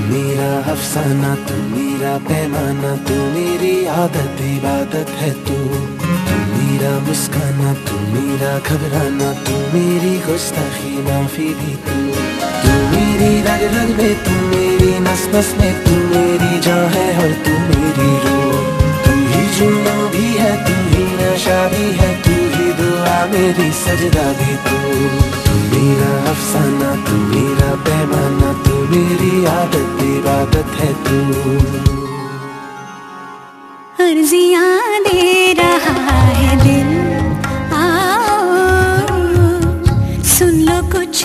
मेरा अफसाना, तू मेरा पैमाना, तू मेरी आदत, इबादत है तू। तू मेरा मुस्काना, तू मेरा घबराना, तू मेरी गुस्ताखी, माफ़ी भी तू। तू मेरी रग रग में, तू मेरी नस नस में, तू मेरी जान है और तू मेरी रूह। तू ही जुम्मा भी है, तू ही नशा भी है, तू ही दुआ मेरी सजदा भी तू। तू मेरा अफसाना, तू मेरा पैमाना, तू मेरी आदत इबादत है तू। अर्जियाँ दे रहा है दिल आओ। सुन लो कुछ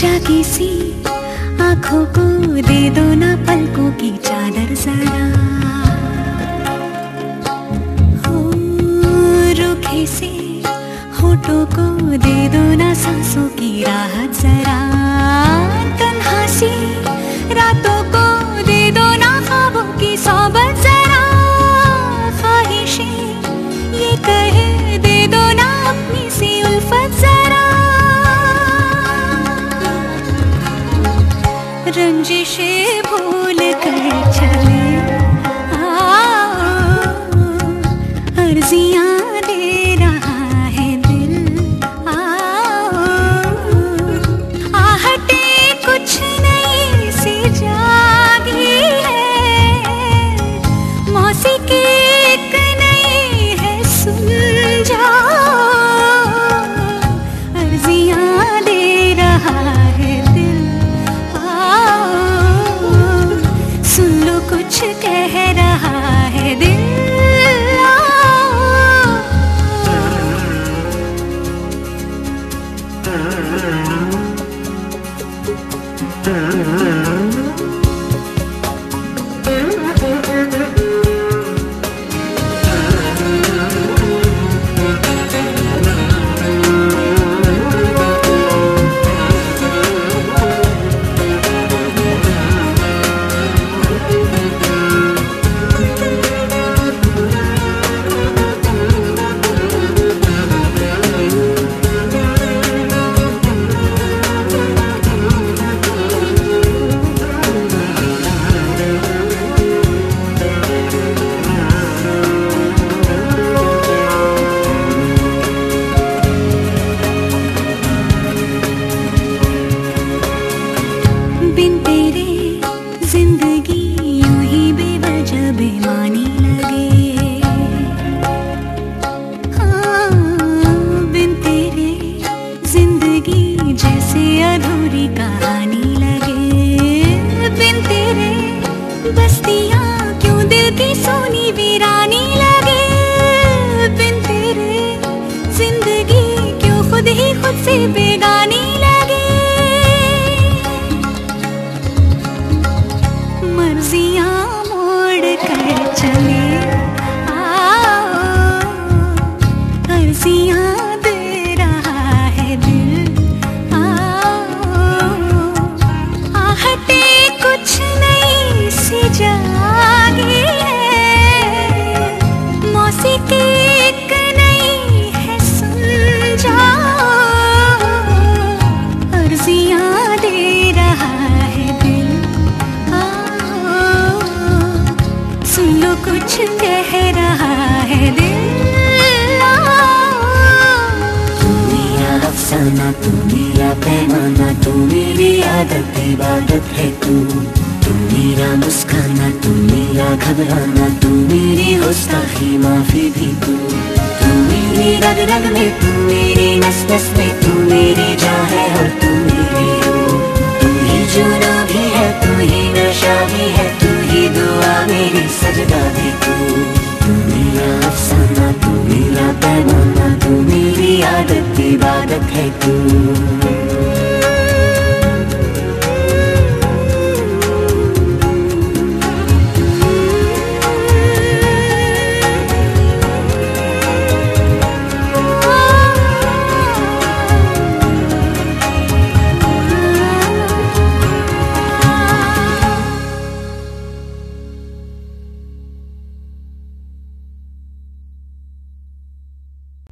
जागी सी आँखों को दे दो ना पलकों की चादर जरा हो, रुखे से होठों को दे दो ना सांसों জিসে Mm-hmm. कुछ कह रहा है दिल। तू मेरा अफसाना तू मेरा पैमाना तू मेरी आदत, इबादत है तू। तू मेरा मुस्काना तू मेरा घबराना तू मेरी गुस्ताखी, माफ़ी भी तू। तू मेरी रग रग में तू मेरी नस नस में तू मेरी जा है और तू मेरी dedicated